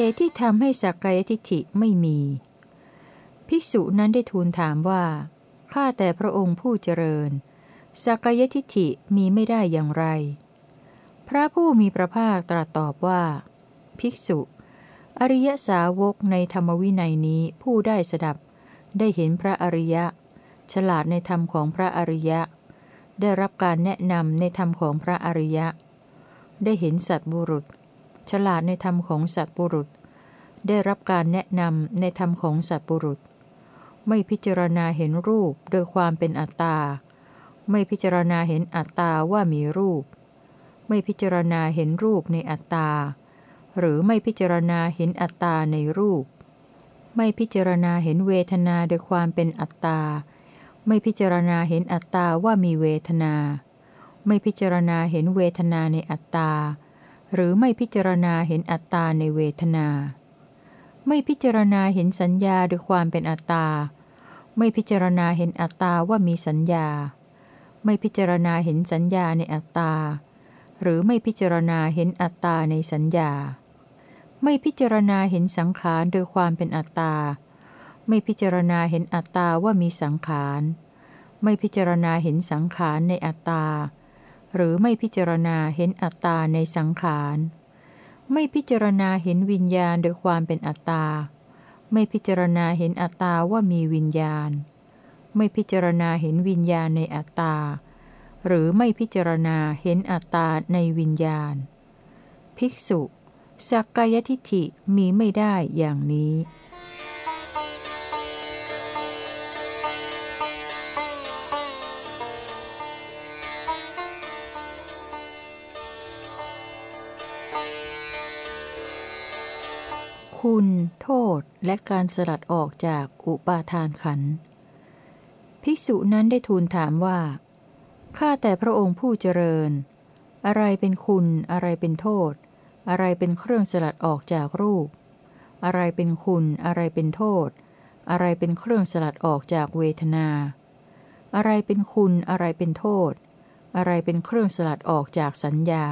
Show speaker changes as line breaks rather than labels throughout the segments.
เหตุที่ทำให้สักกายทิฏฐิไม่มี ภิกษุนั้นได้ทูลถามว่า ข้าแต่พระองค์ผู้เจริญ สักกายทิฏฐิมีไม่ได้อย่างไร พระผู้มีพระภาคตรัสตอบว่า ภิกษุ อริยสาวกในธรรมวินัยนี้ผู้ได้สดับ ได้เห็นพระอริยะ ฉลาดในธรรมของพระอริยะ ได้รับการแนะนำในธรรมของพระอริยะ ได้เห็นสัตบุรุษ ฉลาดในธรรมของสัตบุรุษ ได้รับการแนะนำในธรรมของสัตบุรุษ ไม่พิจารณาเห็นรูปโดยความเป็นอัตตา ไม่พิจารณาเห็นอัตตาว่ามีรูป ไม่พิจารณาเห็นรูปในอัตตา หรือไม่พิจารณาเห็นอัตตาในรูป ไม่พิจารณาเห็นเวทนาโดยความเป็นอัตตา ไม่พิจารณาเห็นอัตตาว่ามีเวทนา ไม่พิจารณาเห็นเวทนาในอัตตา หรือไม่พิจารณาเห็นอัตตาในเวทนา ไม่พิจารณาเห็นสัญญาโดยความเป็นอัตตา ไม่พิจารณาเห็นอัตตาว่ามีสัญญา ไม่พิจารณาเห็นสัญญาในอัตตา หรือไม่พิจารณาเห็นอัตตาในสัญญา ไม่พิจารณาเห็นสังขารโดยความเป็นอัตตา ไม่พิจารณาเห็นอัตตาว่ามีสังขาร ไม่พิจารณาเห็นสังขารในอัตตา หรือไม่พิจารณาเห็นอัตตาในสังขาร ไม่พิจารณาเห็นวิญญาณโดยความเป็นอัตตา ไม่พิจารณาเห็นอัตตาว่ามีวิญญาณ ไม่พิจารณาเห็นวิญญาณในอัตตา หรือไม่พิจารณาเห็นอัตตาในวิญญาณ ภิกษุ สักกายทิฏฐิมีไม่ได้อย่างนี้ คุณ โทษ และการสลัดออกจากอุปาทานขัน ภิกษุนั้นได้ทูลถามว่า ข้าแต่พระองค์ผู้เจริญ อะไรเป็นคุณ อะไรเป็นโทษ อะไรเป็นเครื่องสลัดออกจากรูป อะไรเป็นคุณ อะไรเป็นโทษ อะไรเป็นเครื่องสลัดออกจากเวทนา อะไรเป็นคุณ อะไรเป็นโทษ อะไรเป็นเครื่องสลัดออกจากสัญญา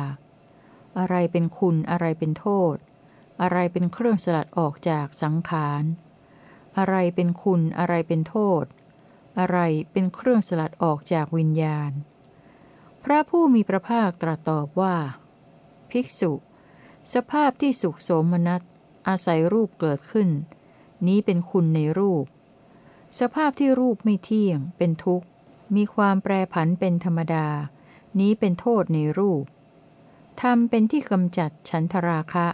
อะไรเป็นคุณ อะไรเป็นโทษ อะไรเป็นเครื่องสลัดออกจากสังขาร อะไรเป็นคุณอะไรเป็นโทษ อะไรเป็นเครื่องสลัดออกจากวิญญาณ พระผู้มีพระภาคตรัสตอบว่า ภิกษุ สภาพที่สุขโสมนัสอาศัยรูปเกิดขึ้น นี้เป็นคุณในรูป สภาพที่รูปไม่เที่ยง เป็นทุกข์ มีความแปรผันเป็นธรรมดา นี้เป็นโทษในรูปธรรมเป็นที่กำจัดฉันทราคะ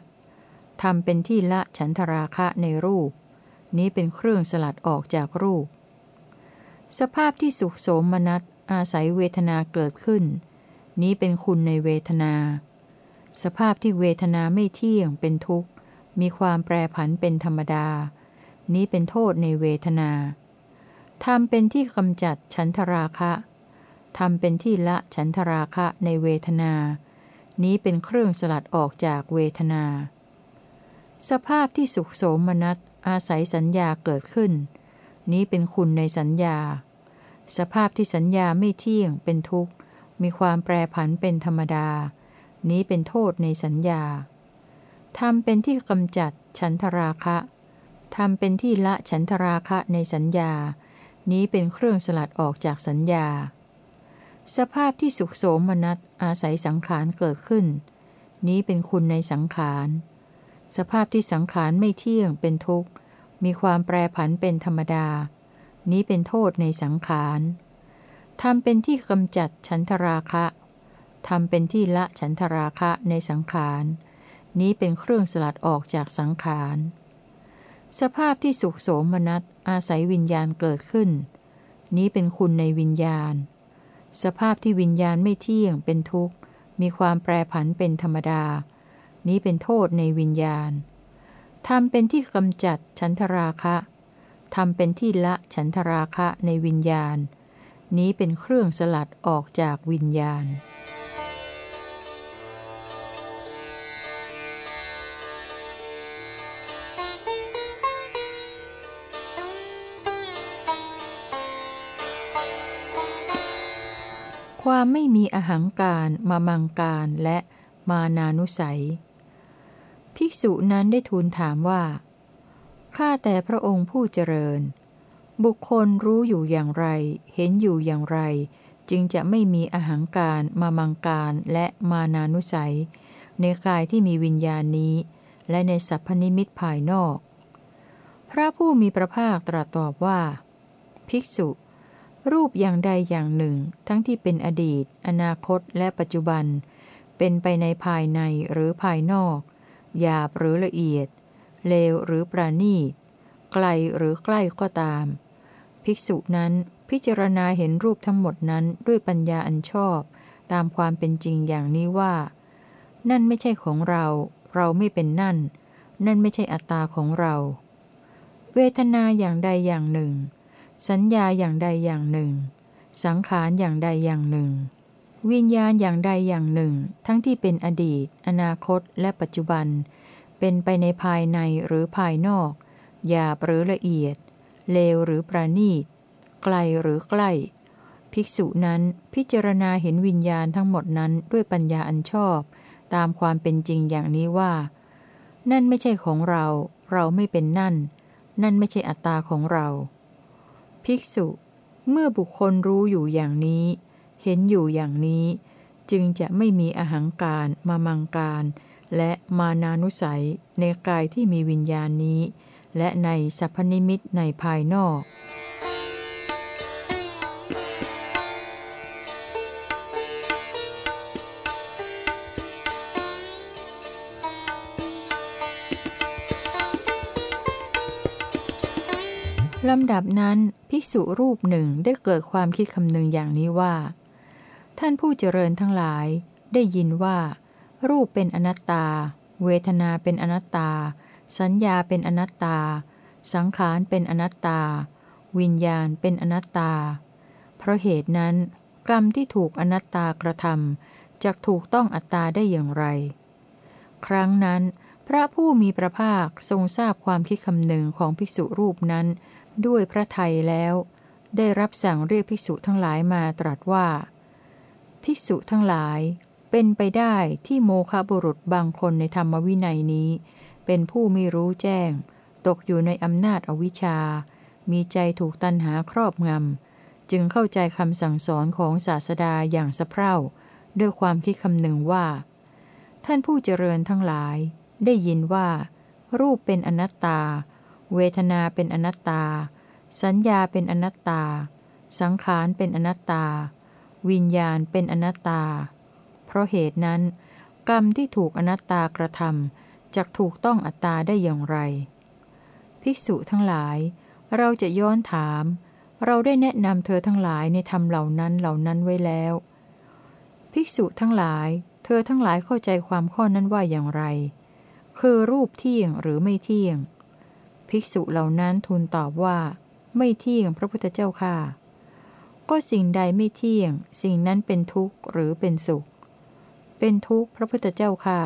ธรรมเป็นที่ละฉันทราคะในรูป นี้เป็นเครื่องสลัดออกจากรูป สภาพที่สุขโสมนัสอาศัยเวทนาเกิดขึ้น นี้เป็นคุณในเวทนา สภาพที่เวทนาไม่เที่ยงเป็นทุกข์ มีความแปรผันเป็นธรรมดา นี้เป็นโทษในเวทนาธรรมเป็นที่กำจัดฉันทราคะธรรมเป็นที่ละฉันทราคะในเวทนา นี้เป็นเครื่องสลัดออกจากเวทนา สภาพที่สุขโสมนัสอาศัยสัญญาเกิดขึ้น นี้เป็นคุณในสัญญา สภาพที่สัญญาไม่เที่ยงเป็นทุกข์ มีความแปรผันเป็นธรรมดา นี้เป็นโทษในสัญญาธรรมเป็นที่กำจัดฉันทราคะธรรมเป็นที่ละฉันทราคะในสัญญา นี้เป็นเครื่องสลัดออกจากสัญญา สภาพที่สุขโสมนัสอาศัยสังขารเกิดขึ้น นี้เป็นคุณในสังขาร สภาพที่สังขารไม่เที่ยงเป็นทุกข์ มีความแปรผันเป็นธรรมดา นี้เป็นโทษในสังขารธรรมเป็นที่กำจัดฉันทราคะธรรมเป็นที่ละฉันทราคะในสังขาร นี้เป็นเครื่องสลัดออกจากสังขาร สภาพที่สุขโสมนัสอาศัยวิญญาณเกิดขึ้น นี้เป็นคุณในวิญญาณ สภาพที่วิญญาณไม่เที่ยงเป็นทุกข์ มีความแปรผันเป็นธรรมดา นี้เป็นโทษในวิญญาณธรรมเป็นที่กำจัดฉันทราคะธรรมเป็นที่ละฉันทราคะในวิญญาณ นี้เป็นเครื่องสลัดออกจากวิญญาณ ความไม่มีอหังการมามังการและมานานุสัย ภิกษุนั้นได้ทูลถามว่า ข้าแต่พระองค์ผู้เจริญ บุคคลรู้อยู่อย่างไร เห็นอยู่อย่างไร จึงจะไม่มีอาหางการมามังการและมานานุสัย ในกายที่มีวิญญาณนี้ และในสัพพนิมิตภายนอก พระผู้มีพระภาคตรัสตอบว่า ภิกษุ รูปอย่างใดอย่างหนึ่ง ทั้งที่เป็นอดีต อนาคตและปัจจุบัน เป็นไปในภายในหรือภายนอก หยาบหรือละเอียด เลวหรือประณีต ไกลหรือใกล้ก็ตาม ภิกษุนั้นพิจารณาเห็นรูปทั้งหมดนั้นด้วยปัญญาอันชอบ ตามความเป็นจริงอย่างนี้ว่า นั่นไม่ใช่ของเรา เราไม่เป็นนั่น นั่นไม่ใช่อัตตาของเรา เวทนาอย่างใดอย่างหนึ่ง สัญญาอย่างใดอย่างหนึ่ง สังขารอย่างใดอย่างหนึ่ง วิญญาณอย่างใดอย่างหนึ่ง ทั้งที่เป็นอดีต อนาคต และปัจจุบัน เป็นไปในภายในหรือภายนอก หยาบหรือละเอียด เลวหรือประณีต ไกลหรือใกล้ ภิกษุนั้นพิจารณาเห็นวิญญาณทั้งหมดนั้นด้วยปัญญาอันชอบ ตามความเป็นจริงอย่างนี้ว่า นั่นไม่ใช่ของเรา เราไม่เป็นนั่น นั่นไม่ใช่อัตตาของเรา ภิกษุ เมื่อบุคคลรู้อยู่อย่างนี้ เห็นอยู่อย่างนี้ จึงจะไม่มีอาหางการมามังการ และมานานุสัยในกายที่มีวิญญาณนี้ และในสัพพนิมิตในภายนอกลำดับนั้น ภิกษุรูปหนึ่งได้เกิดความคิดคำนึงอย่างนี้ว่า ท่านผู้เจริญทั้งหลาย ได้ยินว่า รูปเป็นอนัตตา เวทนาเป็นอนัตตา สัญญาเป็นอนัตตา สังขารเป็นอนัตตา วิญญาณเป็นอนัตตา เพราะเหตุนั้น กรรมที่ถูกอนัตตากระทำจะถูกต้องอัตตาได้อย่างไร ครั้งนั้น พระผู้มีพระภาคทรงทราบความคิดคำนึงของภิกษุรูปนั้น ด้วยพระไทยแล้ว ได้รับสั่งเรียกภิกษุทั้งหลายมาตรัสว่า ภิกษุทั้งหลาย เป็นไปได้ที่โมฆะบุรุษบางคนในธรรมวินัยนี้ เป็นผู้ไม่รู้แจ้ง ตกอยู่ในอำนาจอวิชชา มีใจถูกตันหาครอบงำ จึงเข้าใจคำสั่งสอนของศาสดาอย่างสะเพร่า ด้วยความคิดคำหนึ่งว่า ท่านผู้เจริญทั้งหลาย ได้ยินว่า รูปเป็นอนัตตา เวทนาเป็นอนัตตา สัญญาเป็นอนัตตา สังขารเป็นอนัตตา วิญญาณเป็นอนัตตา เพราะเหตุนั้น กรรมที่ถูกอนัตตากระทำจะถูกต้องอัตตาได้อย่างไร ภิกษุทั้งหลาย เราจะย้อนถาม เราได้แนะนำเธอทั้งหลายในธรรมเหล่านั้นเหล่านั้นไว้แล้ว ภิกษุทั้งหลาย เธอทั้งหลายเข้าใจความข้อนั้นว่าอย่างไร คือรูปเที่ยงหรือไม่เที่ยง ภิกษุเหล่านั้นทูลตอบว่า ไม่เที่ยงพระพุทธเจ้าค่ะ ก็สิ่งใดไม่เที่ยง สิ่งนั้นเป็นทุกข์หรือเป็นสุข เป็นทุกข์พระพุทธเจ้าค่ะ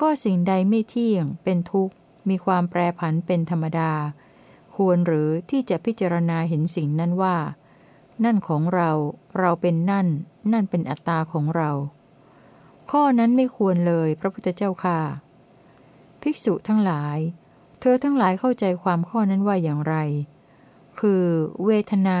ก็สิ่งใดไม่เที่ยง เป็นทุกข์ มีความแปรผันเป็นธรรมดา ควรหรือที่จะพิจารณาเห็นสิ่งนั้นว่า นั่นของเรา เราเป็นนั่น นั่นเป็นอัตตาของเรา ข้อนั้นไม่ควรเลยพระพุทธเจ้าค่ะ ภิกษุทั้งหลาย เธอทั้งหลายเข้าใจความข้อนั้นว่าอย่างไร คือ เวทนา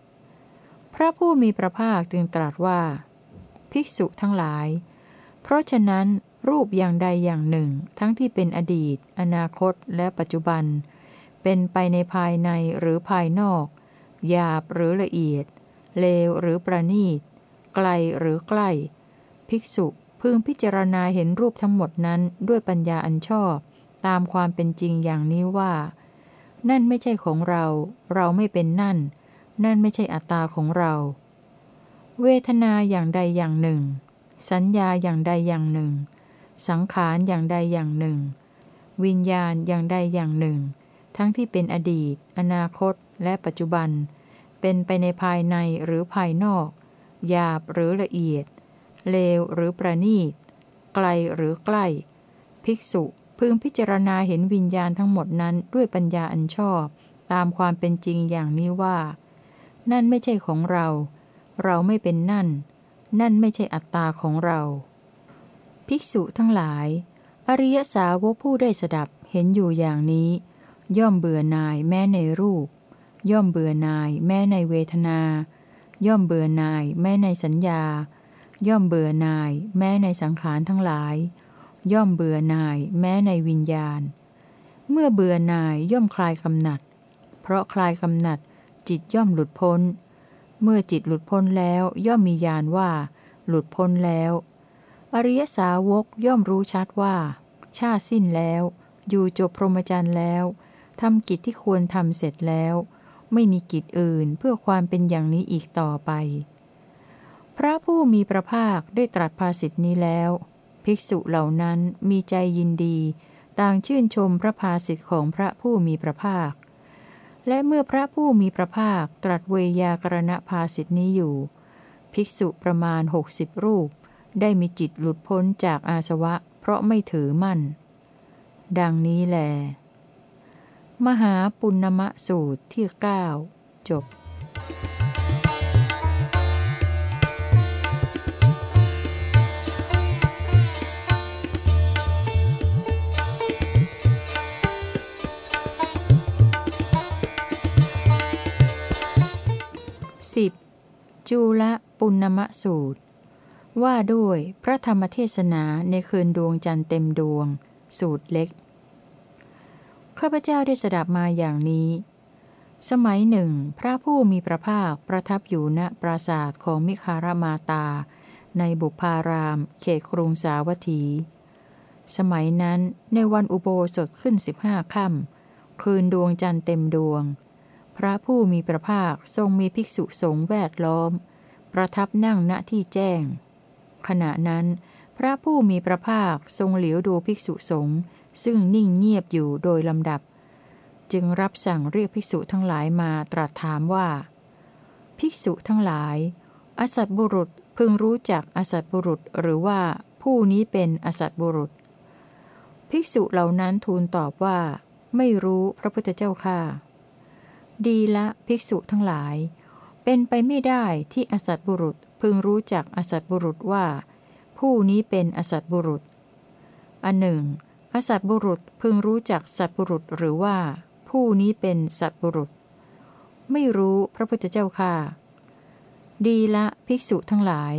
พระผู้มีพระภาคจึงตรัสว่า ภิกษุทั้งหลาย เพราะฉะนั้นรูปอย่างใดอย่างหนึ่ง ทั้งที่เป็นอดีต อนาคต และปัจจุบัน เป็นไปในภายในหรือภายนอก หยาบหรือละเอียด เลวหรือประณีต ไกลหรือใกล้ ภิกษุพึงพิจารณาเห็นรูปทั้งหมดนั้นด้วยปัญญาอันชอบ ตามความเป็นจริงอย่างนี้ว่า นั่นไม่ใช่ของเรา เราไม่เป็นนั่น นั่นไม่ใช่อัตตาของเรา เวทนาอย่างใดอย่างหนึ่ง สัญญาอย่างใดอย่างหนึ่ง สังขารอย่างใดอย่างหนึ่ง วิญญาณอย่างใดอย่างหนึ่ง ทั้งที่เป็นอดีต อนาคต และปัจจุบัน เป็นไปในภายในหรือภายนอก หยาบหรือละเอียด เลวหรือประณีต ไกลหรือใกล้ ภิกษุพึงพิจารณาเห็นวิญญาณทั้งหมดนั้นด้วยปัญญาอันชอบ ตามความเป็นจริงอย่างนี้ว่า นั่นไม่ใช่ของเรา เราไม่เป็นนั่น นั่นไม่ใช่อัตตาของเรา ภิกษุทั้งหลาย อริยสาวกผู้ได้สดับเห็นอยู่อย่างนี้ ย่อมเบื่อนายแม้ในรูป ย่อมเบื่อนายแม้ในเวทนา ย่อมเบื่อนายแม้ในสัญญา ย่อมเบื่อนายแม้ในสังขารทั้งหลาย ย่อมเบื่อนายแม้ในวิญญาณ เมื่อเบื่อนายย่อมคลายกำหนัด เพราะคลายกำหนัด จิตย่อมหลุดพ้น เมื่อจิตหลุดพ้นแล้วย่อมมีญาณว่า หลุดพ้นแล้ว อริยสาวกย่อมรู้ชัดว่า ชาติสิ้นแล้ว อยู่จบพรหมจรรย์แล้วทำกิจที่ควรทำเสร็จแล้ว ไม่มีกิจอื่นเพื่อความเป็นอย่างนี้อีกต่อไป พระผู้มีพระภาคได้ตรัสภาสิทธินี้แล้ว ภิกษุเหล่านั้นมีใจยินดี ต่างชื่นชมพระภาสิทธิของพระผู้มีพระภาค และเมื่อพระผู้มีพระภาคตรัสเวยากรณภาสิทธินี้อยู่ ภิกษุประมาณหกสิบรูป ได้มีจิตหลุดพ้นจากอาสวะ เพราะไม่ถือมั่น ดังนี้แล มหาปุณณมะสูตรที่ 9 จบ 10. จูละ ปุณณมะสูตร ว่าด้วยพระธรรมเทศนาในคืนดวงจันทร์เต็มดวง สูตรเล็ก ข้าพเจ้าได้สดับมาอย่างนี้ สมัยหนึ่ง พระผู้มีพระภาคประทับอยู่ณปราศาสของมิคารมาตา ในบุพาราม เขตกรุงสาวัตถี สมัยนั้นในวันอุโบสถขึ้นสิบห้าค่ำคืนดวงจันทร์เต็มดวง ระผู้มีพระภาคทรงมีภิกษุสงฆ์แวดล้อม ประทับนั่งณที่แจ้ง ขณะนั้น พระผู้มีพระภาคทรงเหลียวดูภิกษุสงฆ์ซึ่งนิ่งเงียบอยู่โดยลำดับ จึงรับสั่งเรียกภิกษุทั้งหลายมาตรัสถามว่า ภิกษุทั้งหลาย อสัตบุรุษพึงรู้จักอสัตบุรุษหรือว่าผู้นี้เป็นอสัตบุรุษ ภิกษุเหล่านั้นทูลตอบว่า ไม่รู้พระพุทธเจ้าค่ะ ดีละภิกษุทั้งหลาย เป็นไปไม่ได้ที่อสัตบุรุษพึงรู้จักอสัตบุรุษว่า ผู้นี้เป็นอสัตบุรุษ อันหนึ่ง อสัตบุรุษพึงรู้จักสัตบุรุษหรือว่า ผู้นี้เป็นสัตบุรุษ ไม่รู้พระพุทธเจ้าค่ะ ดีละภิกษุทั้งหลาย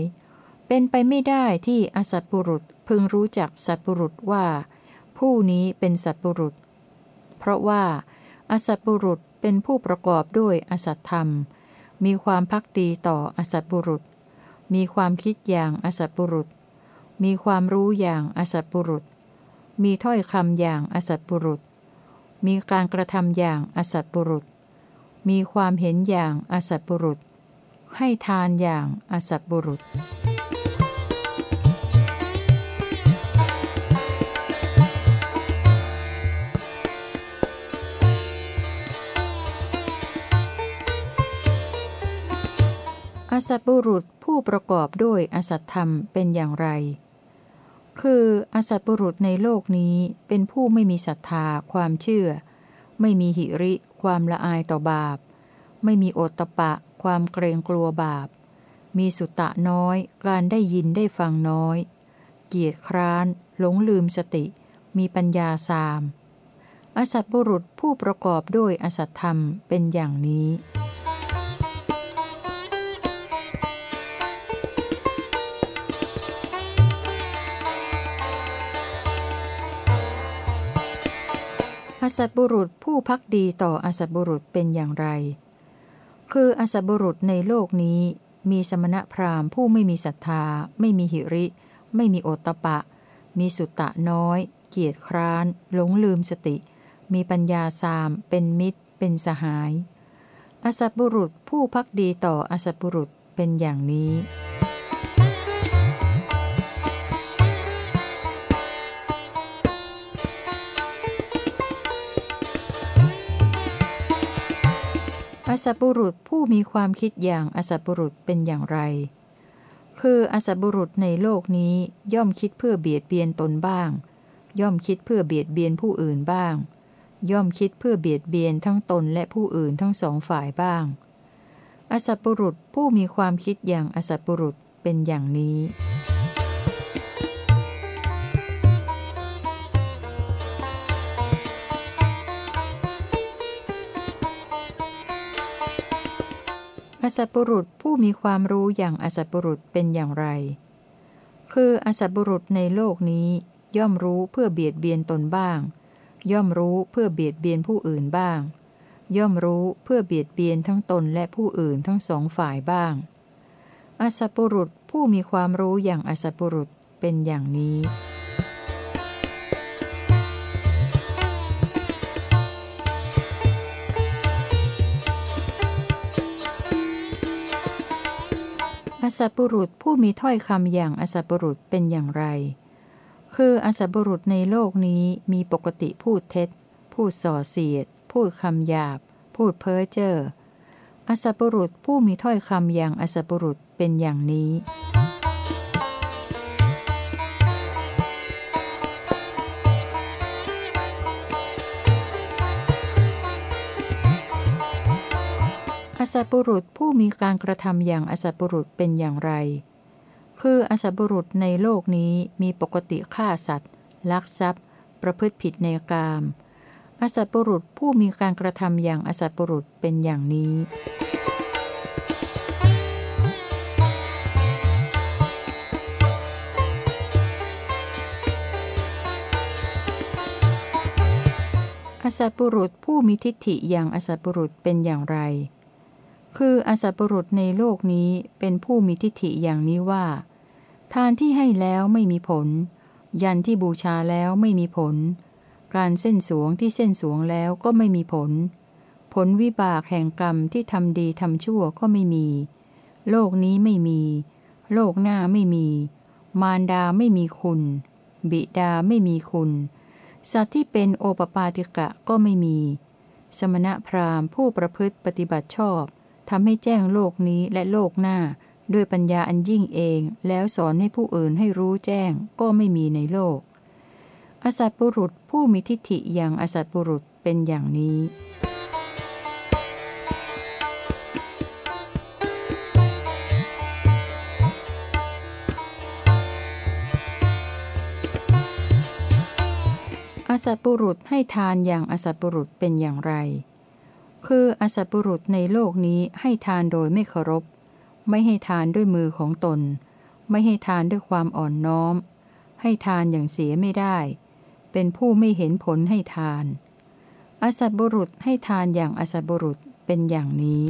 เป็นไปไม่ได้ที่อสัตบุรุษพึงรู้จักสัตบุรุษว่า ผู้นี้เป็นสัตบุรุษ เพราะว่าอสัตบุรุษ เป็นผู้ประกอบด้วยอสัตธรรม มีความพักดีต่ออสัตบุรุษ มีความคิดอย่างอสัตบุรุษ มีความรู้อย่างอสัตบุรุษ มีถ้อยคำอย่างอสัตบุรุษ มีการกระทำอย่างอสัตบุรุษ มีความเห็นอย่างอสัตบุรุษ ให้ทานอย่างอสัตบุรุษ อสัตบุรุษผู้ประกอบด้วยอสัตธรรมเป็นอย่างไร คืออสัตบุรุษในโลกนี้เป็นผู้ไม่มีศรัทธาความเชื่อ ไม่มีหิริ ความละอายต่อบาป ไม่มีโอตตะปะ ความเกรงกลัวบาป มีสุตะน้อย การได้ยินได้ฟังน้อย เกียรติคร้าน หลงลืมสติ มีปัญญาสาม อสัตบุรุษผู้ประกอบด้วยอสัตธรรมเป็นอย่างนี้ อสัตบุรุษผู้พักดีต่ออสัตบุรุษเป็นอย่างไร คืออสัตบุรุษในโลกนี้ มีสมณพราหมณ์ผู้ไม่มีศรัทธา ไม่มีหิริ ไม่มีโอตตะปะ มีสุตตะน้อย เกียรติคร้าน หลงลืมสติ มีปัญญาสาม เป็นมิตร เป็นสหาย อสัตบุรุษผู้พักดีต่ออสัตบุรุษเป็นอย่างนี้ อสัตบุรุษผู้มีความคิดอย่างอสัตบุรุษเป็นอย่างไร คืออสัตบุรุษในโลกนี้ย่อมคิดเพื่อเบียดเบียนตนบ้าง ย่อมคิดเพื่อเบียดเบียนผู้อื่นบ้าง ย่อมคิดเพื่อเบียดเบียนทั้งตนและผู้อื่นทั้งสองฝ่ายบ้าง อสัตบุรุษผู้มีความคิดอย่างอสัตบุรุษเป็นอย่างนี้ อสัตบุรุษผู้มีความรู้อย่างอสัตบุรุษเป็นอย่างไร คืออสัตบุรุษในโลกนี้ ย่อมรู้เพื่อเบียดเบียนตนบ้าง ย่อมรู้เพื่อเบียดเบียนผู้อื่นบ้าง ย่อมรู้เพื่อเบียดเบียนทั้งตนและผู้อื่นทั้งสองฝ่ายบ้าง อสัตบุรุษผู้มีความรู้อย่างอสัตบุรุษเป็นอย่างนี้ สัตบุรุษผู้มีถ้อยคำอย่างอสัตบุรุษเป็นอย่างไร คืออสัตบุรุษในโลกนี้มีปกติพูดเท็จ พูดส่อเสียด พูดคำหยาบ พูดเพ้อเจ้ออสัตบุรุษผู้มีถ้อยคำอย่างอสัตบุรุษเป็นอย่างนี้ สัตบุรุษผู้มีการกระทำอย่างอสัตบุรุษเป็นอย่างไร คืออสัตบุรุษในโลกนี้มีปกติฆ่าสัตว์ ลักทรัพย์ ประพฤติผิดในกามอสัตบุรุษผู้มีการกระทำอย่างอสัตบุรุษเป็นอย่างนี้อสัตบุรุษผู้มีทิฏฐิอย่างอสัตบุรุษเป็นอย่างไร คืออสัตบุรุษในโลกนี้เป็นผู้มีทิฏฐิอย่างนี้ว่า ทานที่ให้แล้วไม่มีผล ยันที่บูชาแล้วไม่มีผล การเส้นสวงที่เส้นสวงแล้วก็ไม่มีผล ผลวิบากแห่งกรรมที่ทำดีทำชั่วก็ไม่มี โลกนี้ไม่มี โลกหน้าไม่มี มารดาไม่มีคุณ บิดาไม่มีคุณ สัตว์ที่เป็นโอปปาติกะก็ไม่มี สมณพราหมณ์ผู้ประพฤติปฏิบัติชอบ ทำให้แจ้งโลกนี้และโลกหน้า ด้วยปัญญาอันยิ่งเอง แล้วสอนให้ผู้อื่นให้รู้แจ้งก็ไม่มีในโลก อสัตบุรุษผู้มีทิฏฐิอย่างอสัตบุรุษเป็นอย่างนี้อสัตบุรุษให้ทานอย่างอสัตบุรุษเป็นอย่างไร คืออสัตบุรุษในโลกนี้ให้ทานโดยไม่เคารพ ไม่ให้ทานด้วยมือของตน ไม่ให้ทานด้วยความอ่อนน้อม ให้ทานอย่างเสียไม่ได้ เป็นผู้ไม่เห็นผลให้ทาน อสัตบุรุษให้ทานอย่างอสัตบุรุษเป็นอย่างนี้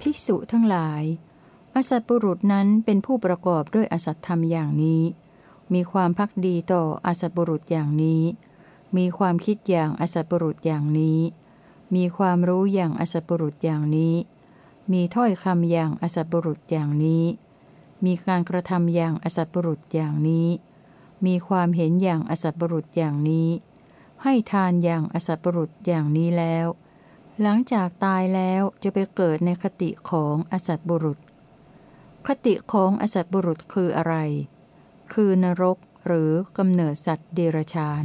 ภิกษุทั้งหลาย อสัตบุรุษนั้นเป็นผู้ประกอบด้วยอสัตธรรมอย่างนี้ มีความพักดีต่ออสัตบุรุษอย่างนี้ มีความคิดอย่างอสัตบุรุษอย่างนี้ มีความรู้อย่างอสัตบุรุษอย่างนี้ มีถ้อยคำอย่างอสัตบุรุษอย่างนี้ มีการกระทำอย่างอสัตบุรุษอย่างนี้ มีความเห็นอย่างอสัตบุรุษอย่างนี้ ให้ทานอย่างอสัตบุรุษอย่างนี้แล้ว หลังจากตายแล้วจะไปเกิดในคติของอสัตบุรุษ คติของอสัตบุรุษคืออะไร คือนรกหรือกำเนิดสัตว์เดรัจฉาน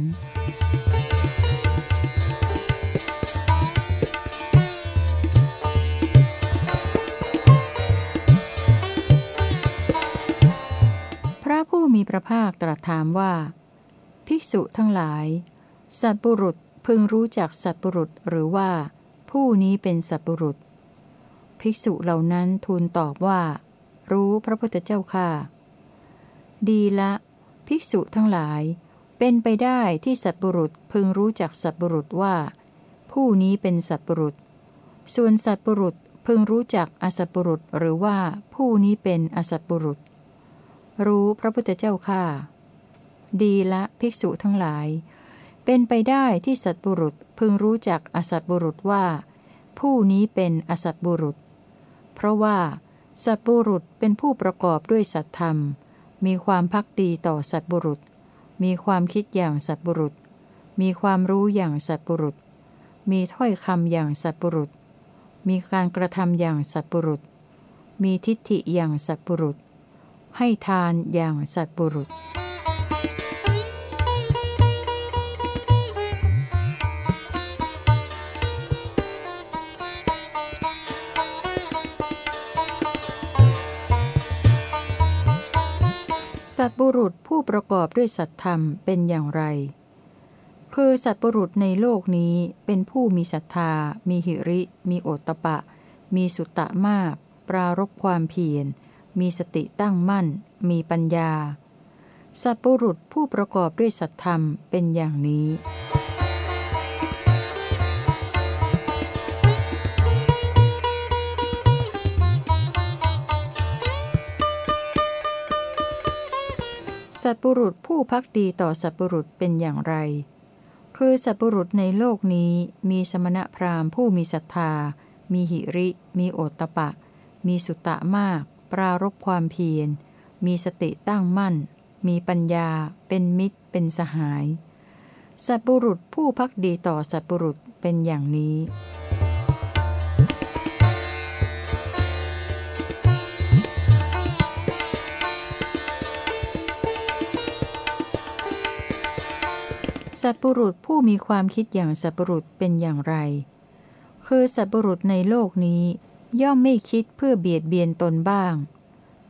พระผู้มีพระภาคตรัสถามว่า ภิกษุทั้งหลาย สัตบุรุษพึงรู้จักสัตบุรุษหรือว่า ผู้นี้เป็นสัตบุรุษ ภิกษุเหล่านั้นทูลตอบว่า รู้พระพุทธเจ้าค่ะ ดีละ ภิกษุทั้งหลาย เป็นไปได้ที่สัตบุรุษพึงรู้จักสัตบุรุษว่า ผู้นี้เป็นสัตบุรุษ ส่วนสัตบุรุษพึงรู้จักอสัตบุรุษหรือว่าผู้นี้เป็นอสัตบุรุษ รู้พระพุทธเจ้าค่ะ ดีละภิกษุทั้งหลาย เป็นไปได้ที่สัตบุรุษพึงรู้จักอสัตบุรุษว่า ผู้นี้เป็นอสัตบุรุษ เพราะว่า สัตบุรุษเป็นผู้ประกอบด้วยสัตธรรม มีความพักดีต่อสัตบุรุษ มีความคิดอย่างสัตบุรุษ มีความรู้อย่างสัตบุรุษ มีถ้อยคำอย่างสัตบุรุษ มีการกระทำอย่างสัตบุรุษ มีทิฏฐิอย่างสัตบุรุษ ให้ทานอย่างสัตบุรุษ สัตบุรุษผู้ประกอบด้วยสัตธรรมเป็นอย่างไร คือสัตบุรุษในโลกนี้เป็นผู้มีศรัทธา มีหิริ มีโอตตะปะ มีสุตตะมาก ปรารบความเพียร มีสติตั้งมั่น มีปัญญา สัตบุรุษผู้ประกอบด้วยสัตธรรมเป็นอย่างนี้ สัตบุรุษผู้พักดีต่อสัตบุรุษเป็นอย่างไร คือสัตบุรุษในโลกนี้มีสมณพราหมณ์ผู้มีศรัทธา มีหิริ มีโอตตะปะ มีสุตตะมาก ปรารบความเพียร มีสติตั้งมั่น มีปัญญา เป็นมิตร เป็นสหาย สัตบุรุษผู้พักดีต่อสัตบุรุษเป็นอย่างนี้ สัตบุรุษผู้มีความคิดอย่างสัตบุรุษเป็นอย่างไร คือสัตบุรุษในโลกนี้ ย่อมไม่คิดเพื่อเบียดเบียนตนบ้าง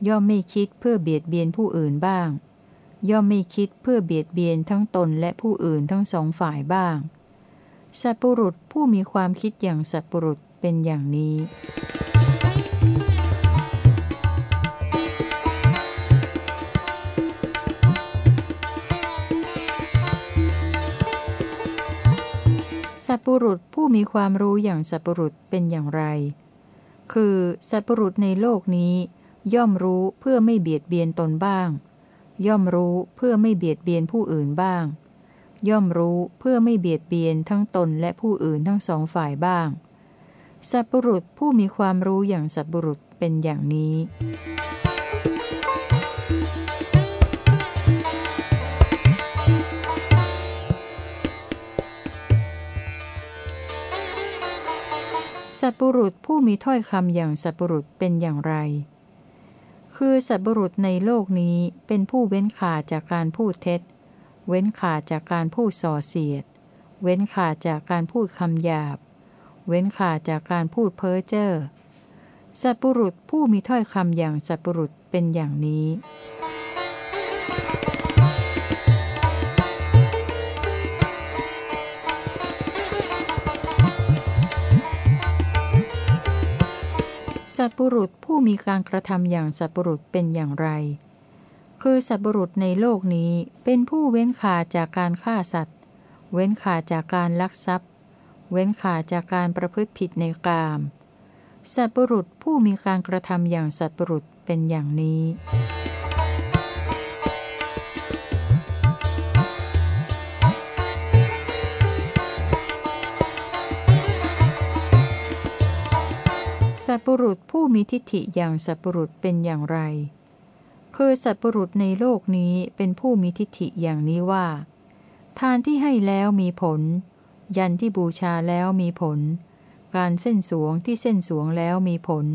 ย่อมไม่คิดเพื่อเบียดเบียนผู้อื่นบ้าง ย่อมไม่คิดเพื่อเบียดเบียนทั้งตนและผู้อื่นทั้งสองฝ่ายบ้าง สัตบุรุษผู้มีความคิดอย่างสัตบุรุษเป็นอย่างนี้ สัตบุรุษผู้มีความรู้อย่างสัตบุรุษเป็นอย่างไร คือ สัตบุรุษในโลกนี้ ย่อมรู้เพื่อไม่เบียดเบียนตนบ้าง ย่อมรู้เพื่อไม่เบียดเบียนผู้อื่นบ้าง ย่อมรู้เพื่อไม่เบียดเบียนทั้งตนและผู้อื่นทั้งสองฝ่ายบ้าง สัตบุรุษผู้มีความรู้อย่างสัตบุรุษเป็นอย่างนี้ สัตบุรุษผู้มีถ้อยคำอย่างสัตบุรุษเป็นอย่างไร คือสัตบุรุษในโลกนี้เป็นผู้เว้นขาดจากการพูดเท็จ เว้นขาดจากการพูดส่อเสียด เว้นขาดจากการพูดคำหยาบ เว้นขาดจากการพูดเพ้อเจ้อ สัตบุรุษผู้มีถ้อยคำอย่างสัตบุรุษเป็นอย่างนี้ สัตบุรุษผู้มีการกระทำอย่างสัตบุรุษเป็นอย่างไร คือสัตบุรุษในโลกนี้เป็นผู้เว้นขาจากการฆ่าสัตว์ เว้นขาจากการลักทรัพย์ เว้นขาจากการประพฤติผิดในกามสัตบุรุษผู้มีการกระทำอย่างสัตบุรุษเป็นอย่างนี้ สัตบุรุษผู้มีทิฏฐิอย่างสัตบุรุษเป็นอย่างไร คือสัตบุรุษในโลกนี้เป็นผู้มีทิฏฐิอย่างนี้ว่า ทานที่ให้แล้วมีผล ยันที่บูชาแล้วมีผล การเส้นสวงที่เส้นสวงแล้วมีผล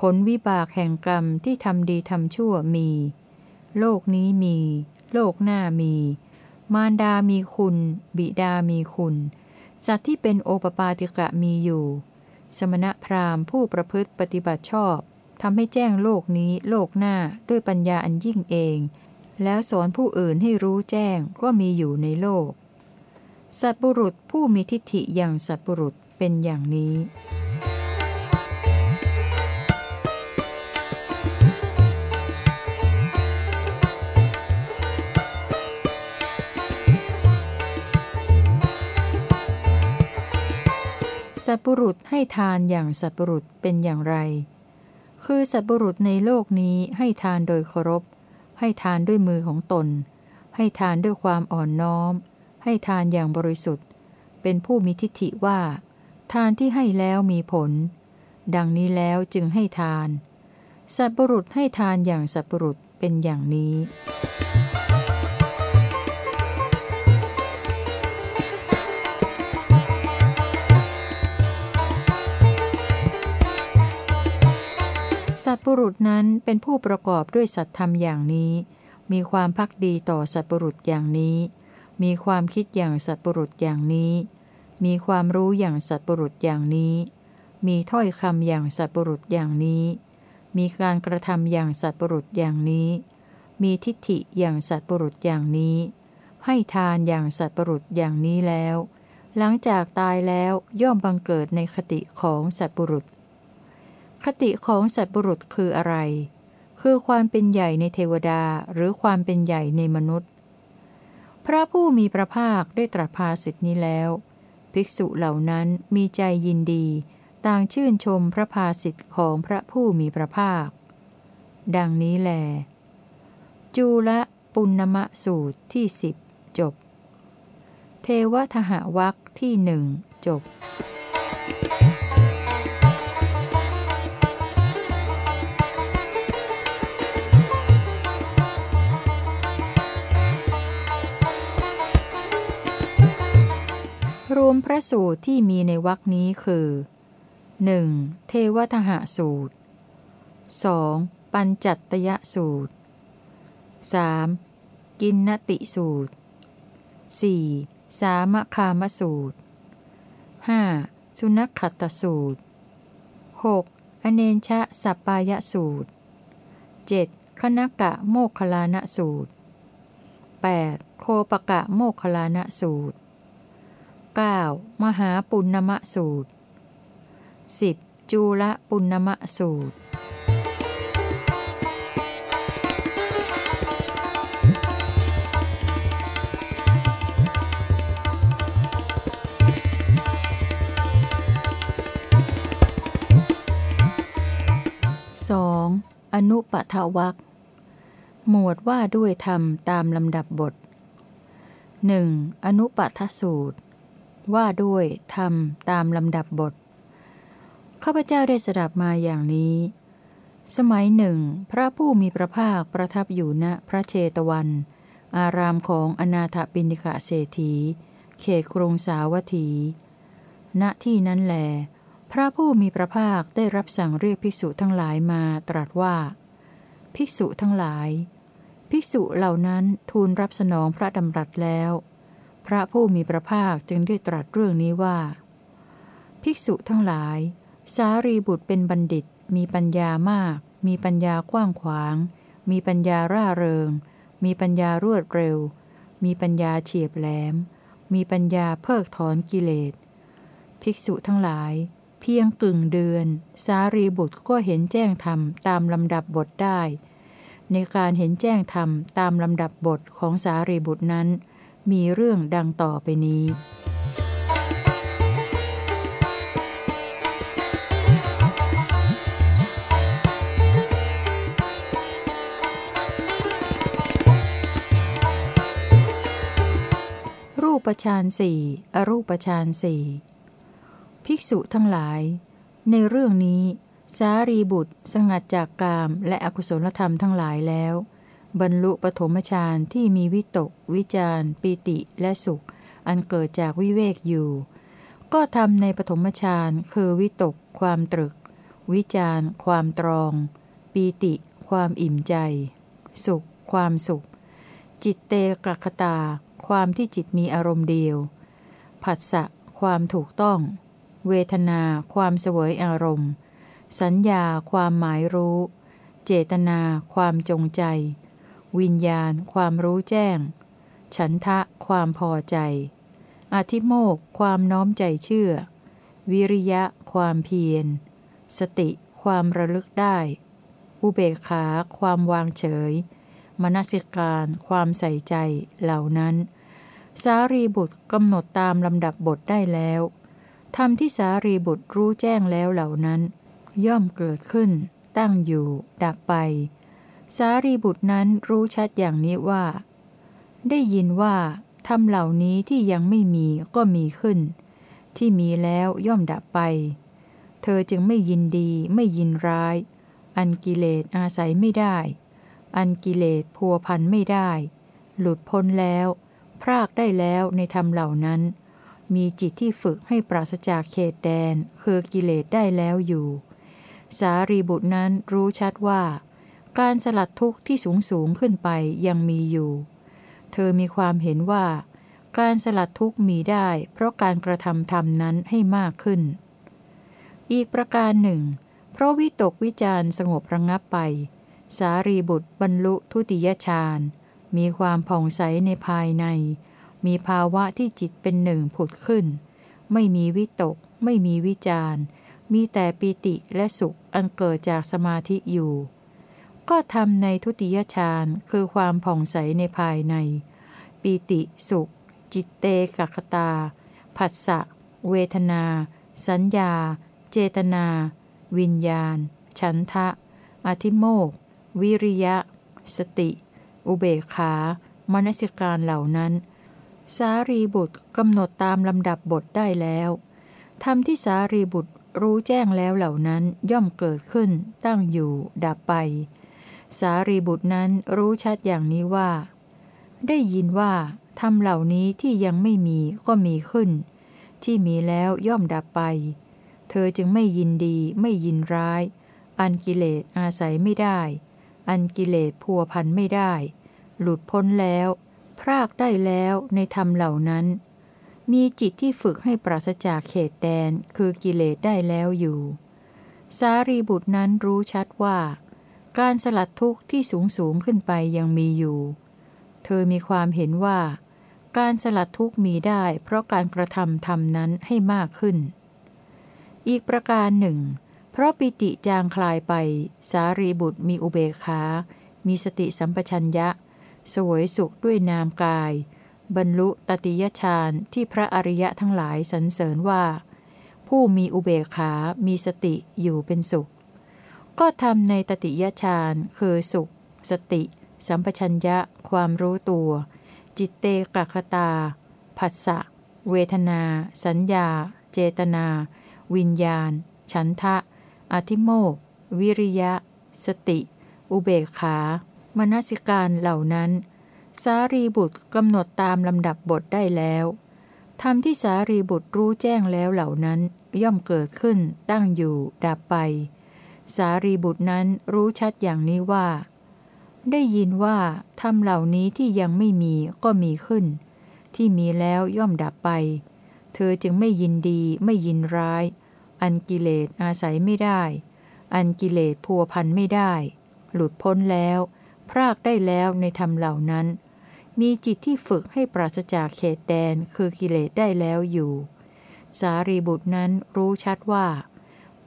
ผลวิบากแห่งกรรมที่ทำดีทำชั่วมี โลกนี้มี โลกหน้ามี มารดามีคุณ บิดามีคุณสัตว์ที่เป็นโอปปาติกะมีอยู่ สมณพราหมณ์ผู้ประพฤติปฏิบัติชอบทำให้แจ้งโลกนี้โลกหน้าด้วยปัญญาอันยิ่งเอง แล้วสอนผู้อื่นให้รู้แจ้งก็มีอยู่ในโลก สัตบุรุษผู้มีทิฏฐิอย่างสัตบุรุษเป็นอย่างนี้ สัตบุรุษให้ทานอย่างสัตบุรุษเป็นอย่างไร คือสัตบุรุษในโลกนี้ให้ทานโดยเคารพ ให้ทานด้วยมือของตน ให้ทานด้วยความอ่อนน้อม ให้ทานอย่างบริสุทธิ์ เป็นผู้มีทิฏฐิว่า ทานที่ให้แล้วมีผล ดังนี้แล้วจึงให้ทาน สัตบุรุษให้ทานอย่างสัตบุรุษเป็นอย่างนี้ สัตบุรุษนั้นเป็นผู้ประกอบด้วยสัตธรรมอย่างนี้ มีความพักดีต่อสัตบุรุษอย่างนี้ มีความคิดอย่างสัตบุรุษอย่างนี้ มีความรู้อย่างสัตบุรุษอย่างนี้ มีถ้อยคำอย่างสัตบุรุษอย่างนี้ มีการกระทำอย่างสัตบุรุษอย่างนี้ มีทิฏฐิอย่างสัตบุรุษอย่างนี้ ให้ทานอย่างสัตบุรุษอย่างนี้แล้ว หลังจากตายแล้วย่อมบังเกิดในคติของสัตบุรุษ คติของสัตบุรุษคืออะไร คือความเป็นใหญ่ในเทวดาหรือความเป็นใหญ่ในมนุษย์ พระผู้มีพระภาคได้ตรัสภาสิทธินี้แล้ว ภิกษุเหล่านั้นมีใจยินดี ต่างชื่นชมพระภาสิทธิของพระผู้มีพระภาค ดังนี้แล จูละปุณณมะสูตรที่สิบจบ เทวทหวักที่หนึ่งจบ วมพระสูตรที่มีในวรคนี้คือ 1. เทวทหสูตร 2. ปัญจัตตยสูตร 3. กินนติสูตร 4. สามคามสูตร 5. สุนัขขัตสูตร 6. อเนนชะสัปปายสูตร 7. คณกะโมคลานะสูตร 8. โคปกะโมคคลานะสูตร 9. มหาปุณณมะสูตร 10. จูละปุณณมะสูตร 2. อนุปทวักหมวดว่าด้วยธรรมตามลำดับบท 1. อนุปทสูตร ว่าด้วยธรรมตามลำดับบท ข้าพเจ้าได้สดับมาอย่างนี้ สมัยหนึ่ง พระผู้มีพระภาคประทับอยู่ณพระเชตวัน อารามของอนาถบินิกะเศรษฐี เขตกรุงสาวัตถี ณที่นั้นแล พระผู้มีพระภาคได้รับสั่งเรียกภิกษุทั้งหลายมาตรัสว่า ภิกษุทั้งหลาย ภิกษุเหล่านั้นทูลรับสนองพระดำรัสแล้ว พระผู้มีพระภาคจึงได้ตรัสเรื่องนี้ว่า ภิกษุทั้งหลาย สารีบุตรเป็นบัณฑิต มีปัญญามาก มีปัญญากว้างขวาง มีปัญญาร่าเริง มีปัญญารวดเร็ว มีปัญญาเฉียบแหลม มีปัญญาเพิกถอนกิเลส ภิกษุทั้งหลาย เพียงกึ่งเดือน สารีบุตรก็เห็นแจ้งธรรมตามลำดับบทได้ ในการเห็นแจ้งธรรมตามลำดับบทของสารีบุตรนั้น มีเรื่องดังต่อไปนี้ รูปฌานสี่อรูปฌานสี่ภิกษุทั้งหลาย ในเรื่องนี้ สารีบุตรสงัดจากกามและอกุศลธรรมทั้งหลายแล้ว บรรลุปฐมฌานที่มีวิตก วิจารปิติและสุข อันเกิดจากวิเวกอยู่ ก็ทำในปฐมฌานคือวิตก ความตรึก วิจารความตรอง ปีติ ความอิ่มใจ สุข ความสุข จิตเตกคตา ความที่จิตมีอารมณ์เดียว ผัสสะ ความถูกต้อง เวทนา ความเสวยอารมณ์ สัญญา ความหมายรู้ เจตนา ความจงใจ วิญญาณ ความรู้แจ้ง ฉันทะ ความพอใจ อธิโมก ความน้อมใจเชื่อ วิริยะ ความเพียร สติ ความระลึกได้ อุเบกขา ความวางเฉย มนสิการ ความใส่ใจ เหล่านั้น สารีบุตรกำหนดตามลำดับบทได้แล้วธรรมที่สารีบุตรรู้แจ้งแล้วเหล่านั้น ย่อมเกิดขึ้น ตั้งอยู่ ดับไป สารีบุตรนั้นรู้ชัดอย่างนี้ว่า ได้ยินว่าธรรมเหล่านี้ที่ยังไม่มีก็มีขึ้น ที่มีแล้วย่อมดับไป เธอจึงไม่ยินดีไม่ยินร้ายออันกิเลสอาศัยไม่ได้ อันกิเลสพัวพันไม่ได้ หลุดพ้นแล้ว พรากได้แล้วในธรรมเหล่านั้น มีจิตที่ฝึกให้ปราศจากเขตแดนคือกิเลสได้แล้วอยู่ สารีบุตรนั้นรู้ชัดว่า การสลัดทุกข์ที่สูงสูงขึ้นไปยังมีอยู่ เธอมีความเห็นว่า การสลัดทุกข์มีได้ เพราะการกระทำธรรมนั้นให้มากขึ้น อีกประการหนึ่ง เพราะวิตกวิจารสงบระงงับไป สารีบุตรบรรลุทุติยฌานมีความผ่องใสในภายใน มีภาวะที่จิตเป็นหนึ่งผุดขึ้น ไม่มีวิตก ไม่มีวิจารมีแต่ปิติและสุขอันเกิดจากสมาธิอยู่ ก็ทำในทุติยฌานคือความผ่องใสในภายในปิติสุข จิตเตกัคตา ผัสสะ เวทนา สัญญา เจตนา วิญญาณ ฉันทะ อธิโมก วิริยะ สติ อุเบกขา มนสิการเหล่านั้น สารีบุตรกำหนดตามลำดับบทได้แล้วทำที่สารีบุตรรู้แจ้งแล้วเหล่านั้นย่อมเกิดขึ้นตั้งอยู่ดับไป สารีบุตรนั้นรู้ชัดอย่างนี้ว่า ได้ยินว่าทำเหล่านี้ที่ยังไม่มีก็มีขึ้น ที่มีแล้วย่อมดับไป เธอจึงไม่ยินดีไม่ยินร้าย อันกิเลสอาศัยไม่ได้ อันกิเลสพัวพันไม่ได้ หลุดพ้นแล้ว พรากได้แล้วในธรรมเหล่านั้น มีจิตที่ฝึกให้ปราศจากเขตแดนคือกิเลสได้แล้วอยู่ สารีบุตรนั้นรู้ชัดว่า การสลัดทุกข์ที่สูงสูงขึ้นไปยังมีอยู่ เธอมีความเห็นว่า การสลัดทุกข์มีได้เพราะการกระทำทำนั้นให้มากขึ้น อีกประการหนึ่ง เพราะปิติจางคลายไป สารีบุตรมีอุเบกขา มีสติสัมปชัญญะ สวยสุขด้วยนามกาย บรรลุตติยฌานที่พระอริยะทั้งหลายสรรเสริญว่า ผู้มีอุเบกขา มีสติอยู่เป็นสุข ก็ทำในตติยฌานคือสุข สติ สัมปชัญญะ ความรู้ตัว จิตเตกคตาผัสสะ เวทนา สัญญา เจตนา วิญญาณ ฉันทะ อธิโมก วิริยะ สติ อุเบกขามนสิการเหล่านั้น สารีบุตรกำหนดตามลำดับบทได้แล้วธรรมที่สารีบุตรรู้แจ้งแล้วเหล่านั้น ย่อมเกิดขึ้นตั้งอยู่ดับไป สารีบุตรนั้นรู้ชัดอย่างนี้ว่า ได้ยินว่าธรรมเหล่านี้ที่ยังไม่มีก็มีขึ้น ที่มีแล้วย่อมดับไป เธอจึงไม่ยินดีไม่ยินร้าย อันกิเลสอาศัยไม่ได้ อันกิเลสพัวพันไม่ได้ หลุดพ้นแล้ว พรากได้แล้วในธรรมเหล่านั้น มีจิตที่ฝึกให้ปราศจากเขตแดนคือกิเลสได้แล้วอยู่ สารีบุตรนั้นรู้ชัดว่า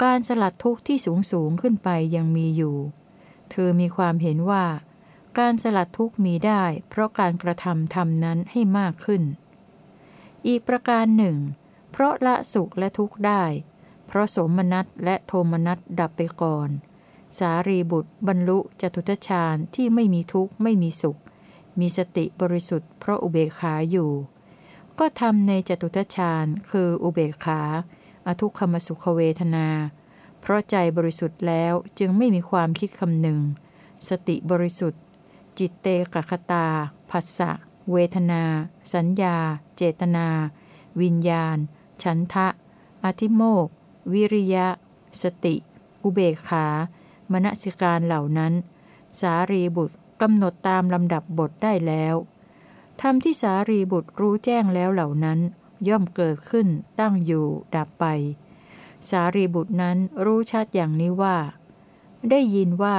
การสลัดทุกข์ที่สูงสูงขึ้นไปยังมีอยู่ เธอมีความเห็นว่า การสลัดทุกข์มีได้ เพราะการกระทำทำนั้นให้มากขึ้น อีกประการหนึ่ง เพราะละสุขและทุกข์ได้ เพราะสมนัตและโทมนัตดับไปก่อน สารีบุตรบรรลุจตุตฌานที่ไม่มีทุกข์ไม่มีสุข มีสติบริสุทธิ์เพราะอุเบกขาอยู่ ก็ทำในจตุทชาญคืออุเบกขา อทุกขมสุขเวทนา เพราะใจบริสุทธิ์แล้วจึงไม่มีความคิดคำหนึ่ง สติบริสุทธิ์ จิตเตกคตาผัสสะ เวทนา สัญญา เจตนา วิญญาณ ฉันทะ อธิโมก วิริยะ สติ อุเบกขา มณสิการเหล่านั้น สารีบุตรกำหนดตามลำดับบทได้แล้วธรรมที่สารีบุตรรู้แจ้งแล้วเหล่านั้น ย่อมเกิดขึ้น ตั้งอยู่ ดับไป สารีบุตรนั้นรู้ชัดอย่างนี้ว่า ได้ยินว่า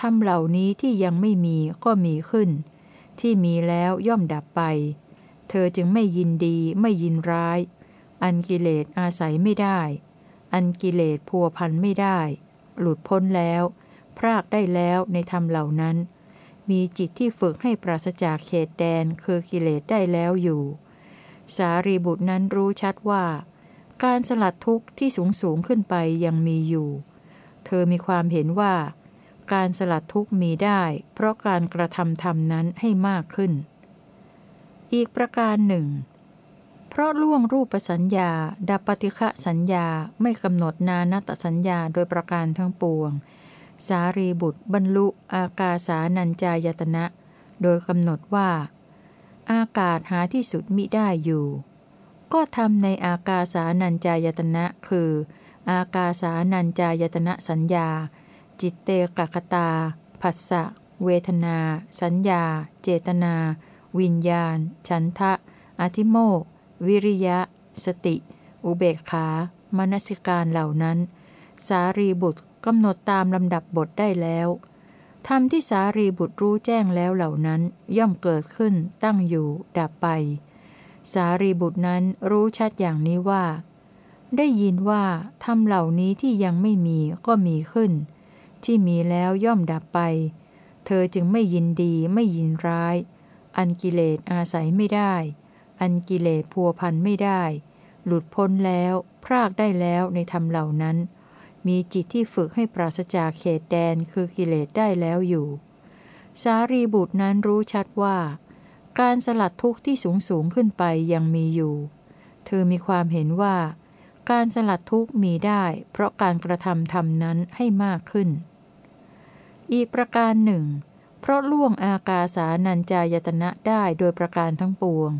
ธรรมเหล่านี้ที่ยังไม่มีก็มีขึ้น ที่มีแล้วย่อมดับไป เธอจึงไม่ยินดีไม่ยินร้าย อันกิเลสอาศัยไม่ได้ อันกิเลสพัวพันไม่ได้ หลุดพ้นแล้ว พรากได้แล้วในธรรมเหล่านั้น มีจิตที่ฝึกให้ปราศจากเขตแดนคือกิเลสได้แล้วอยู่ สารีบุตรนั้นรู้ชัดว่า การสลัดทุกข์ที่สูงสูงขึ้นไปยังมีอยู่ เธอมีความเห็นว่า การสลัดทุกข์มีได้ เพราะการกระทำธรรมนั้นให้มากขึ้น อีกประการหนึ่ง เพราะล่วงรูปสัญญา ดับปฏิฆะสัญญาไม่กำหนดนานตสัญญาโดยประการทั้งปวง สารีบุตรบรรลุอากาสานัญจายตนะ โดยกำหนดว่า อากาศหาที่สุดมิได้อยู่ ก็ทำในอากาสานัญจายตนะคือ อากาสานัญจายตนะสัญญา จิตเตกคตาผัสสะ เวทนา สัญญา เจตนา วิญญาณ ฉันทะ อธิโมกวิริยะ สติ อุเบกขามนสิการเหล่านั้น สารีบุตรกำหนดตามลำดับบทได้แล้ว ธรรมที่สารีบุตรรู้แจ้งแล้วเหล่านั้นย่อมเกิดขึ้นตั้งอยู่ดับไป สารีบุตรนั้นรู้ชัดอย่างนี้ว่า ได้ยินว่าธรรมเหล่านี้ที่ยังไม่มีก็มีขึ้น ที่มีแล้วย่อมดับไป เธอจึงไม่ยินดีไม่ยินร้าย อันกิเลสอาศัยไม่ได้ อันกิเลสพัวพันไม่ได้ หลุดพ้นแล้ว พรากได้แล้วในธรรมเหล่านั้น มีจิตที่ฝึกให้ปราศจากเขตแดนคือกิเลสได้แล้วอยู่ สารีบุตรนั้นรู้ชัดว่า การสลัดทุกข์ที่สูงสูงขึ้นไปยังมีอยู่ เธอมีความเห็นว่า การสลัดทุกข์มีได้ เพราะการกระทำทำนั้นให้มากขึ้น อีกประการหนึ่ง เพราะล่วงอากาสานัญจายตนะได้โดยประการทั้งปวง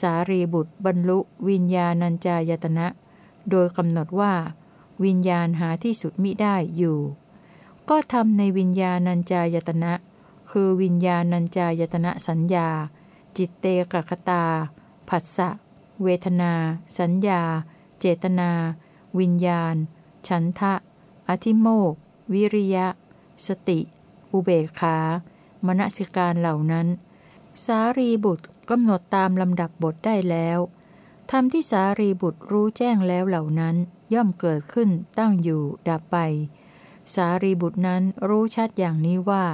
สารีบุตรบรรลุวิญญาณัญจายตนะ โดยกำหนดว่า วิญญาณหาที่สุดมิได้อยู่ ก็ทำในวิญญาณัญจายตนะ คือวิญญาณัญจายตนะสัญญา จิตเตกคตา ผัสสะ เวทนา สัญญา เจตนา วิญญาณ ฉันทะ อธิโมก วิริยะ สติ อุเบกขา มณสิการเหล่านั้น สารีบุตรกำหนดตามลำดับบทได้แล้วทำที่สารีบุตรรู้แจ้งแล้วเหล่านั้น ย่อมเกิดขึ้นตั้งอยู่ดับไป สารีบุตรนั้นรู้ชัดอย่างนี้ว่า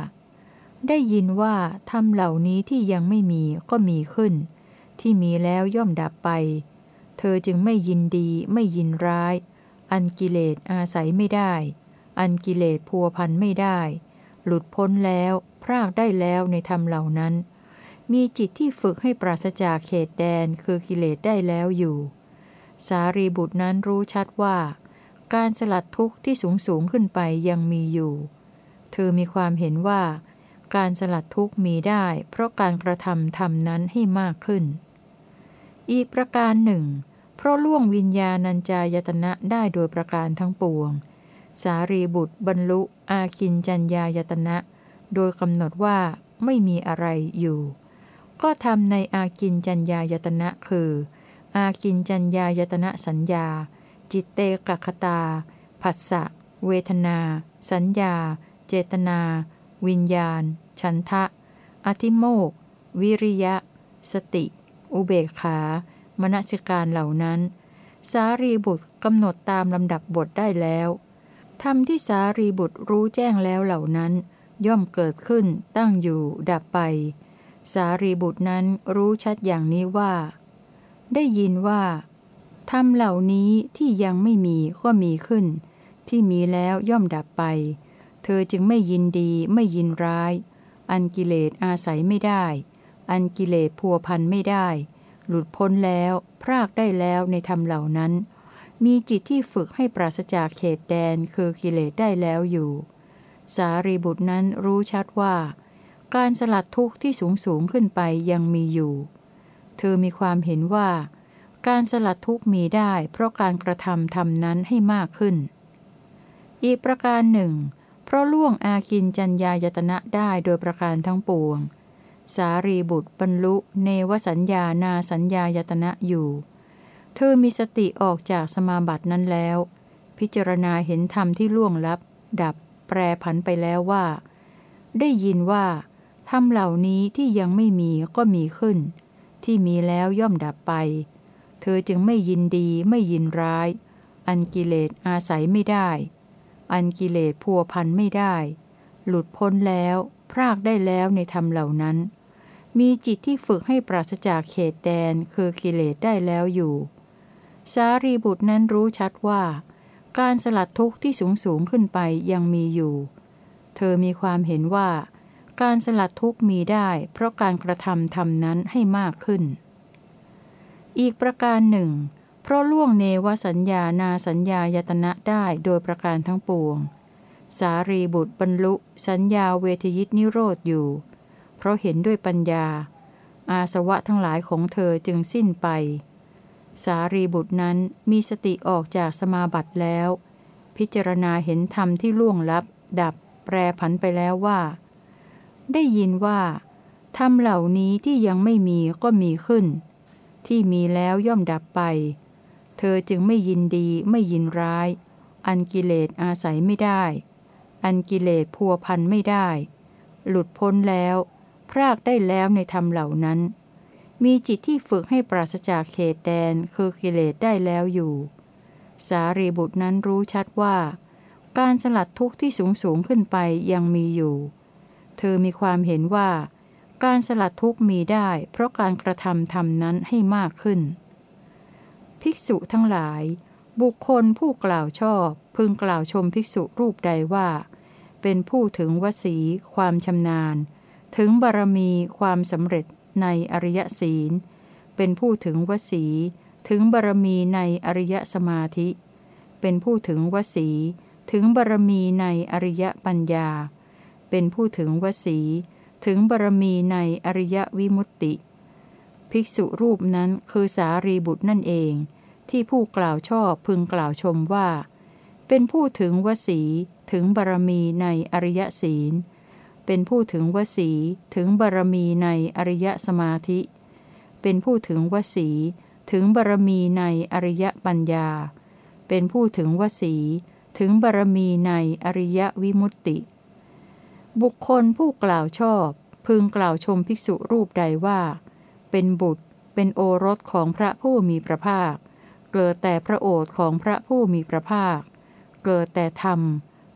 ได้ยินว่าทำเหล่านี้ที่ยังไม่มีก็มีขึ้น ที่มีแล้วย่อมดับไป เธอจึงไม่ยินดีไม่ยินร้าย อันกิเลสอาศัยไม่ได้ อันกิเลสพัวพันไม่ได้ หลุดพ้นแล้วพรากได้แล้วในธรรมเหล่านั้น มีจิตที่ฝึกให้ปราศจากเขตแดนคือกิเลสได้แล้วอยู่ สารีบุตรนั้นรู้ชัดว่า การสลัดทุกข์ที่สูงสูงขึ้นไปยังมีอยู่ เธอมีความเห็นว่า การสลัดทุกข์มีได้ เพราะการกระทำทำนั้นให้มากขึ้น อีกประการหนึ่ง เพราะล่วงวิญญาณัญจายตนะได้โดยประการทั้งปวง สารีบุตรบรรลุ อาคินจัญญายตนะ โดยกำหนดว่าไม่มีอะไรอยู่ ก็ทำในอากินจัญญายตนะคือ อากินจัญญายตนะสัญญา จิตเตกคตา ผัสสะ เวทนา สัญญา เจตนา วิญญาณ ฉันทะ อธิโมก วิริยะ สติ อุเบกขามณสิการเหล่านั้น สารีบุตรกำหนดตามลำดับบทได้แล้วธรรมที่สารีบุตรรู้แจ้งแล้วเหล่านั้น ย่อมเกิดขึ้นตั้งอยู่ดับไป สารีบุตรนั้นรู้ชัดอย่างนี้ว่า ได้ยินว่าธรรมเหล่านี้ที่ยังไม่มีก็มีขึ้น ที่มีแล้วย่อมดับไป เธอจึงไม่ยินดีไม่ยินร้าย อันกิเลสอาศัยไม่ได้ อันกิเลสพัวพันไม่ได้ หลุดพ้นแล้วพรากได้แล้วในธรรมเหล่านั้น มีจิตที่ฝึกให้ปราศจากเขตแดนคือกิเลสได้แล้วอยู่ สารีบุตรนั้นรู้ชัดว่า การสลัดทุกข์ที่สูงสูงขึ้นไปยังมีอยู่ เธอมีความเห็นว่า การสลัดทุกข์มีได้เพราะการกระทำทำนั้นให้มากขึ้น อีกประการหนึ่ง เพราะล่วงอากินจัญญายตนะได้โดยประการทั้งปวง สารีบุตรบรรลุ เนวสัญญานาสัญญายตนะอยู่ เธอมีสติออกจากสมาบัตินั้นแล้ว พิจารณาเห็นธรรมที่ล่วงลับ ดับ แปรผันไปแล้วว่า ได้ยินว่าธรรมเหล่านี้ที่ยังไม่มีก็มีขึ้น ที่มีแล้วย่อมดับไป เธอจึงไม่ยินดีไม่ยินร้าย อันกิเลสอาศัยไม่ได้ อันกิเลสพัวพันไม่ได้ หลุดพ้นแล้ว พรากได้แล้วในธรรมเหล่านั้น มีจิตที่ฝึกให้ปราศจากเขตแดนคือกิเลสได้แล้วอยู่ สารีบุตรนั้นรู้ชัดว่า การสลัดทุกข์ที่สูงสูงขึ้นไปยังมีอยู่ เธอมีความเห็นว่า การสลัดทุกข์มีได้เพราะการกระทำทำนั้นให้มากขึ้น อีกประการหนึ่ง เพราะล่วงเนวสัญญานาสัญญายตนะได้โดยประการทั้งปวง สารีบุตรบรรลุ สัญญาเวทยิตนิโรธอยู่ เพราะเห็นด้วยปัญญา อาสวะทั้งหลายของเธอจึงสิ้นไป สารีบุตรนั้นมีสติออกจากสมาบัติแล้ว พิจารณาเห็นธรรมที่ล่วงลับ ดับ แปรผันไปแล้วว่า ได้ยินว่าธรรมเหล่านี้ที่ยังไม่มีก็มีขึ้น ที่มีแล้วย่อมดับไป เธอจึงไม่ยินดีไม่ยินร้าย อันกิเลสอาศัยไม่ได้ อันกิเลสพัวพันไม่ได้ หลุดพ้นแล้ว พรากได้แล้วในธรรมเหล่านั้น มีจิตที่ฝึกให้ปราศจากเขตแดนคือกิเลสได้แล้วอยู่ สารีบุตรนั้นรู้ชัดว่า การสลัดทุกข์ที่สูงสูงขึ้นไปยังมีอยู่ เธอมีความเห็นว่า การสลัดทุกข์มีได้ เพราะการกระทำทำนั้นให้มากขึ้น ภิกษุทั้งหลาย บุคคลผู้กล่าวชอบ พึงกล่าวชมภิกษุรูปใดว่า เป็นผู้ถึงวสีความชำนาญ ถึงบารมีความสำเร็จในอริยศีล เป็นผู้ถึงวสีถึงบารมีในอริยสมาธิ เป็นผู้ถึงวสีถึงบารมีในอริยปัญญา เป็นผู้ถึงวสี ถึงบารมีในอริยวิมุตติ ภิกษุรูปนั้นคือสารีบุตรนั่นเอง ที่ผู้กล่าวชอบพึงกล่าวชมว่า เป็นผู้ถึงวสีถึงบารมีในอริยศีล เป็นผู้ถึงวสีถึงบารมีในอริยสมาธิ เป็นผู้ถึงวสีถึงบารมีในอริยปัญญา เป็นผู้ถึงวสีถึงบารมีในอริยวิมุตติ บุคคลผู้กล่าวชอบ พึงกล่าวชมภิกษุรูปใดว่า เป็นบุตร เป็นโอรสของพระผู้มีพระภาค เกิดแต่พระโอษของพระผู้มีพระภาค เกิดแต่ธรรม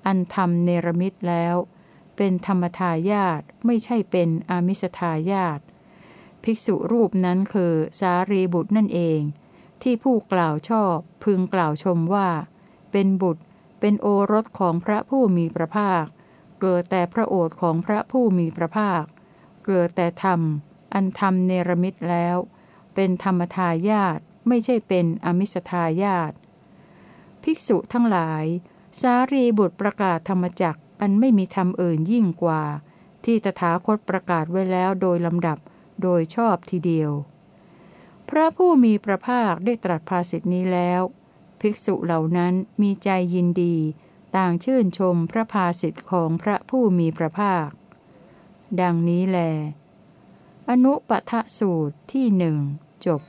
อันธรรมเนรมิตแล้ว เป็นธรรมทายาทไม่ใช่เป็นอามิสทายาทภิกษุรูปนั้นคือสารีบุตรนั่นเอง ที่ผู้กล่าวชอบพึงกล่าวชมว่า เป็นบุตร เป็นโอรสของพระผู้มีพระภาค เกิดแต่พระโอษฐ์ของพระผู้มีพระภาค เกิดแต่ธรรม อันธรรมเนรมิตแล้ว เป็นธรรมทายาทไม่ใช่เป็นอมิสทายาทภิกษุทั้งหลาย สารีบุตรประกาศธรรมจักอันไม่มีธรรมอื่นยิ่งกว่า ที่ตถาคตประกาศไว้แล้วโดยลำดับโดยชอบทีเดียว พระผู้มีพระภาคได้ตรัสภาสิทนี้แล้ว ภิกษุเหล่านั้นมีใจยินดี ต่างชื่นชมพระภาสิทธิ์ของพระผู้มีพระภาค ดังนี้แล อนุปทะสูตรที่หนึ่งจบ